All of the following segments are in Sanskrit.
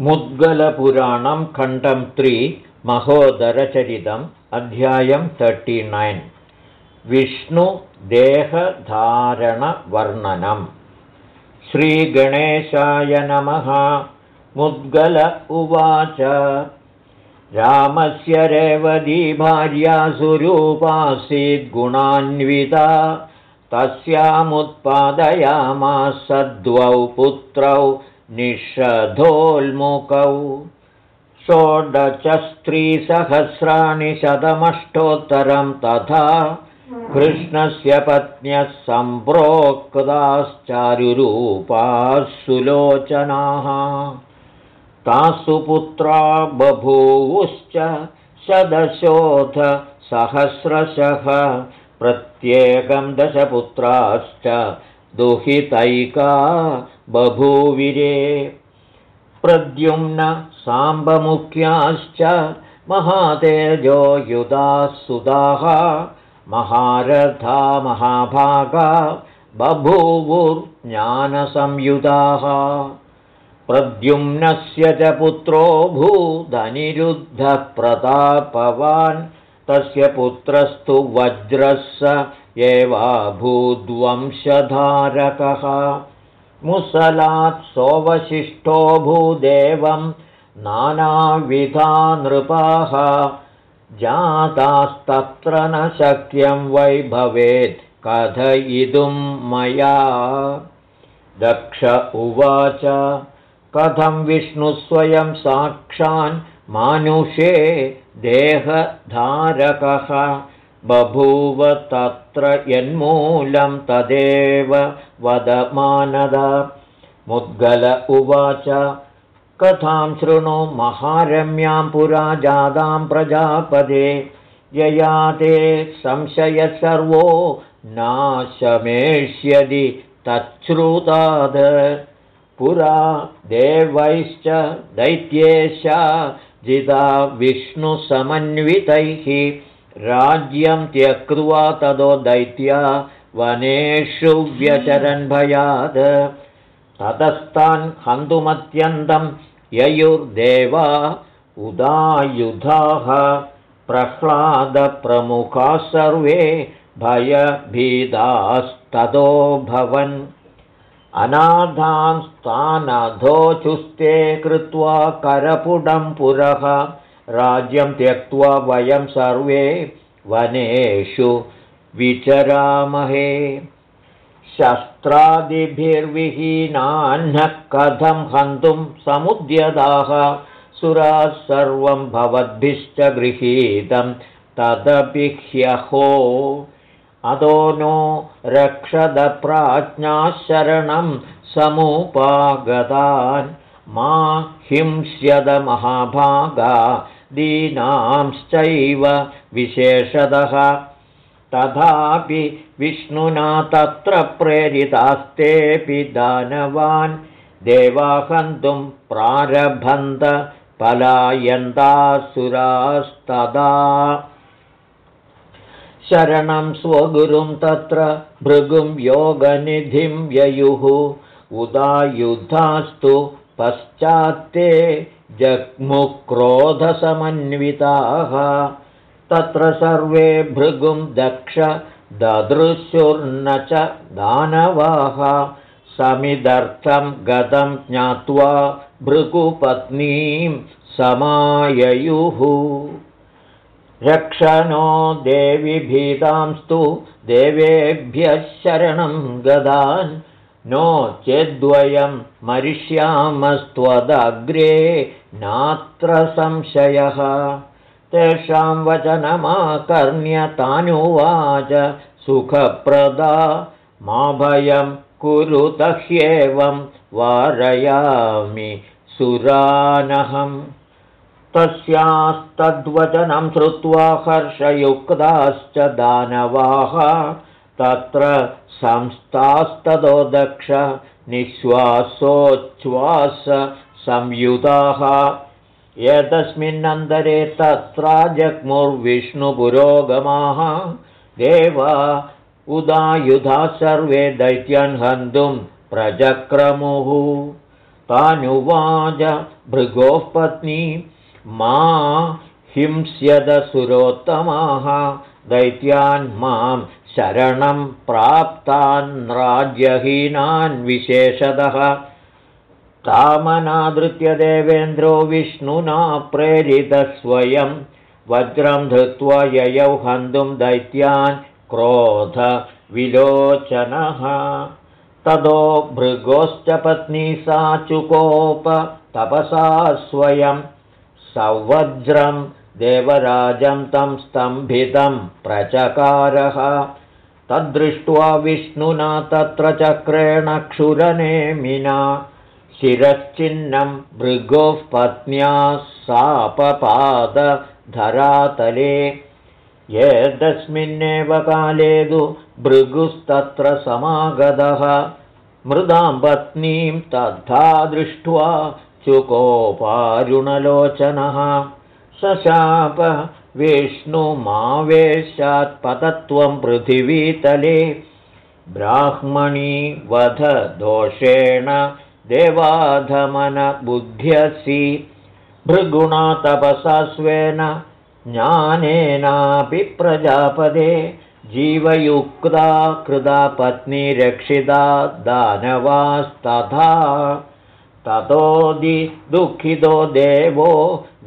मुद्गलपुराणं खण्डं त्रि महोदरचरितम् अध्यायं तर्टिनैन् विष्णुदेहधारणवर्णनम् श्रीगणेशाय नमः। मुद्गल उवाच। रामस्य रेवदी भार्यासुरूपासीद्गुणान्विता तस्यामुत्पादयामास द्वौ पुत्रौ निषधोल्मुखौ षोडचस्त्रीसहस्राणि शतमष्टोत्तरं तथा कृष्णस्य पत्न्यः सम्प्रोक्ताश्चारुरूपाः सुलोचनाः तासु पुत्रा बभूवुश्च शदशोधसहस्रशः प्रत्येकं दशपुत्राश्च दुहितैका बभूविरे। प्रद्युम्न साम्बमुख्याश्च महातेजो युधाः सुधाः महारथा महाभागा बभूवुर्ज्ञानसंयुधाः प्रद्युम्नस्य च पुत्रो भूदनिरुद्धप्रतापवान् तस्य पुत्रस्तु वज्रः स एवाभूद्वंशधारकः मुसलात् सोऽवशिष्टो भूदेवं नानाविधा नृपाः जातास्तत्र न शक्यं वै भवेत् कथयितुं मया। दक्ष उवाच कथं विष्णुस्वयं साक्षान् मानुषे देहधारकः बभूव तत्र यन्मूलं तदेव वदमानद। मुद्गल उवाच कथां शृणु महारम्यां पुरा जातां प्रजापदे यया ते संशय सर्वो नाशमेष्यदि तच्छ्रुताद्। पुरा देवैश्च दैत्येशा जिता विष्णुसमन्वितैः राज्यं त्यक्त्वा तदो दैत्या वनेषु व्यचरन् भयात्। ततस्तान् हन्तुमत्यन्तं ययुर्देवा उदायुधाः। प्रह्लादप्रमुखाः सर्वे भयभीदास्ततोऽभवन् अनाथांस्तानधोचुस्ते कृत्वा करपुडं पुरः राज्यं त्यक्त्वा वयं सर्वे वनेषु विचरामहे। शस्त्रादिभिर्विहीनान्नः कथं हन्तुं समुद्यताः सुराः सर्वं भवद्भिश्च गृहीतं तदपि ह्यहो। अतो नो रक्षदप्राज्ञाशरणं समुपागतान् मा हिंस्यदमहाभागा दीनांश्चैव विशेषतः। तथापि विष्णुना तत्र प्रेरितास्तेऽपि दानवान्। देवाहन्तुं प्रारभन्त पलायन्तासुरास्तदा शरणं स्वगुरुं तत्र भृगुं योगनिधिं ययुः उदायुधास्तु पश्चात्ते जग्मुक्रोधसमन्विताः। तत्र सर्वे भृगुं दक्ष ददृशुर्न च दानवाः। समिदर्थं गतं ज्ञात्वा भृगुपत्नीं समाययुः। रक्षणो देवि भीतांस्तु देवेभ्यः शरणं गदान्। नो चेद्वयं मरिष्यामस्त्वदग्रे नात्र संशयः। तेषां वचनमाकर्ण्यतानुवाच सुखप्रदा मा भयं कुरुत ह्येवं वारयामि सुरानहम्। तस्यास्तद्वचनं श्रुत्वा हर्षयुक्ताश्च दानवाः तत्र संस्थास्ततो दक्ष निःश्वासोच्छ्वास संयुताः। एतस्मिन्नन्तरे तत्रा जग्मुर्विष्णुपुरोगमाः देवा उदायुधा सर्वे दैत्यान् हन्तुं प्रजक्रमुः। तानुवाच भृगोः पत्नी मा हिंस्यदसुरोत्तमाः। दैत्यान् मां शरणं प्राप्तान् राज्यहीनान् विशेषतः तामनादृत्य देवेन्द्रो विष्णुना प्रेरितस्वयं वज्रं धृत्वा ययौ हन्तुं दैत्यान् क्रोधविलोचनः ततो भृगोश्च पत्नी सा चुकोप तपसा स्वयं सवज्रं देवराजं तं स्तम्भितं प्रचकारः। तद्दृष्ट्वा विष्णुना तत्र चक्रेण क्षुरनेमिना शिरश्चिन्नं भृगोः पत्न्या सापपादधरातले। एतस्मिन्नेव काले तु भृगुस्तत्र समागतः। मृदां पत्नीं तथा दृष्ट्वा चुकोपारुणलोचनः। सशाप विष्णुमावेशात्पतत्वं पृथिवीतले। ब्राह्मणी वधदोषेण देवाधमनबुद्ध्यसि भृगुणा तपसा स्वेन ज्ञानेनापि प्रजापदे जीवयुक्ता कृदा पत्नी रक्षिता दानवास्तथा ततोदि दुःखितो देवो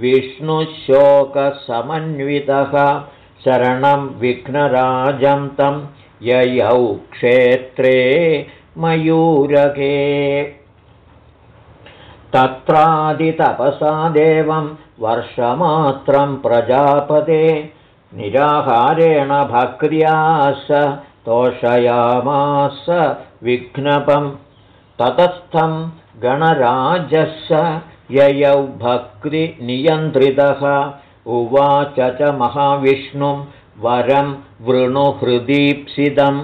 विष्णुशोकसमन्वितः शरणं विघ्नराजं तं ययौ क्षेत्रे मयूरके तत्रादितपसा देवं वर्षमात्रं प्रजापते। निराहारेण भक्र्या स तोषयामास विघ्नपं। ततस्थं गणराजस्य ययौ भक्तिनियन्त्रितः। उवाच च महाविष्णुं वरं वृणुहृदीप्सितम्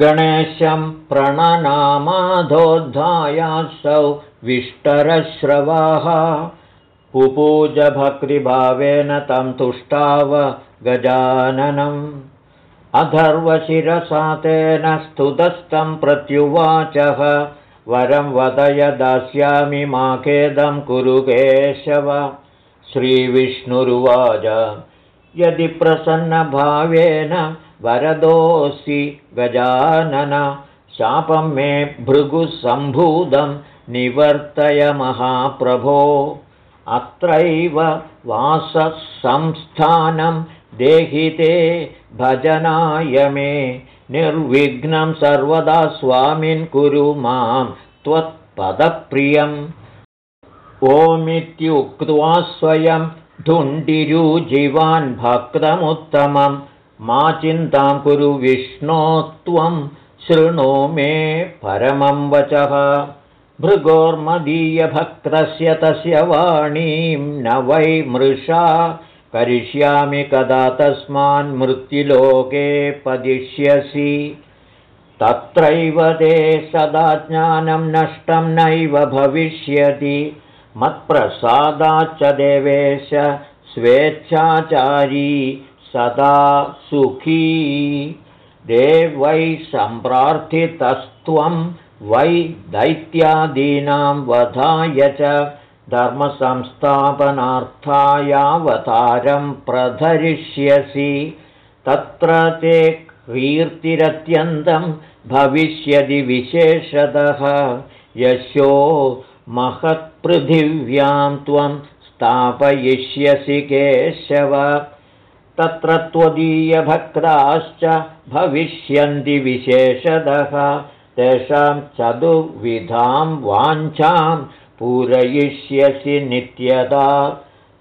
गणेशं प्रणनामाधोद्धायासौ विष्टरश्रवाः। पुपूजभक्तिभावेन तं तुष्टाव गजाननम्। अथर्वशिरसा तेन स्तुतस्थं प्रत्युवाचः। वरं वदय दास्यामि माखेदं कुरु केशव। श्रीविष्णुरुवाच। यदि प्रसन्नभावेन वरदोऽसि गजानन शापं मे भृगुसम्भूतं निवर्तय महाप्रभो। अत्रैव वाससंस्थानं देहिते भजनाय मे। निर्विघ्नं सर्वदा स्वामिन् कुरु मां त्वत्पदप्रियम्। ओमित्युक्त्वा स्वयं धुण्डिरुजिवान् भक्तमुत्तमम् मा चिन्तां कुरु विष्णो त्वं शृणु मे परमं वचः। भृगोर्मदीयभक्तस्य तस्य वाणीं न वै मृषा। करिष्यामि कदा तस्मान् मृत्युलोके पदिष्यसि। तत्रैव ते सदा ज्ञानं नष्टं नैव भविष्यति। मत्प्रसादाच्च देवेश स्वेच्छाचारी सदा सुखी। देवै सम्प्रार्थितस्त्वं वै दैत्यादीनां वधाय च धर्मसंस्थापनार्थायावतारं प्रधरिष्यसि। तत्र ते कीर्तिरत्यन्तं भविष्यति विशेषतः। यशो महत्पृथिव्यां त्वं स्थापयिष्यसि केशव तत्र त्वदीयभक्ताश्च भविष्यन्ति विशेषतः तेषां चतुर्विधां वाञ्छां पूरयिष्यसि नित्यदा।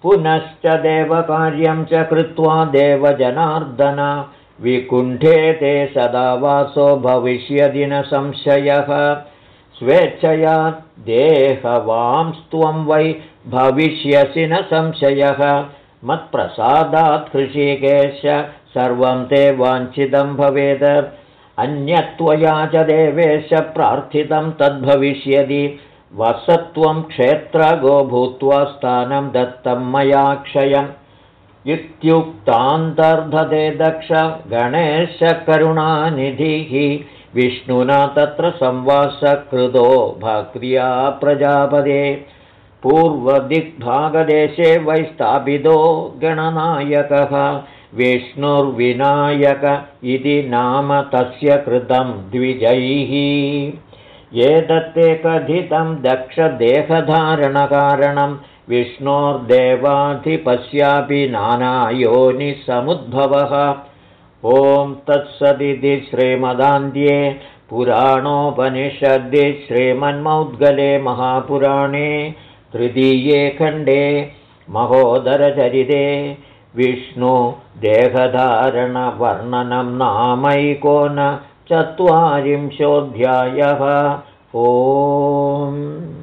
पुनश्च देवकार्यं च कृत्वा देवजनार्दन। विकुण्ठे ते सदा वासो भविष्यदि न संशयः। स्वेच्छया देहवांस्त्वं वै भविष्यसि न संशयः मत्प्रसादात् कृषिकेश सर्वं ते वाञ्छितं भवेत्। अन्यत्वया च देवेश प्रार्थितं तद्भविष्यति। वसत्वं क्षेत्रगो भूत्वा स्थानं दत्तं मया क्षयम्। इत्युक्तान्तर्धते दक्ष गणेशकरुणानिधिः विष्णुना तत्र संवासकृतो भक्रिया प्रजापदे पूर्वदिग्भागदेशे वैस्थापितो गणनायकः विष्णुर्विनायक इति नाम तस्य कृतं द्विजैः। एतत्ते कथितं दक्षदेहधारणकारणं विष्णोर्देवाधिपस्यापि नानायोनिसमुद्भवः। ॐ तत्सदिति श्रीमदान्ध्ये पुराणोपनिषद्दि श्रीमन्मौद्गले महापुराणे तृतीये खण्डे महोदरचरिते विष्णुदेहधारणवर्णनं नामैको न चत्वारिंशोऽध्यायः। ओम्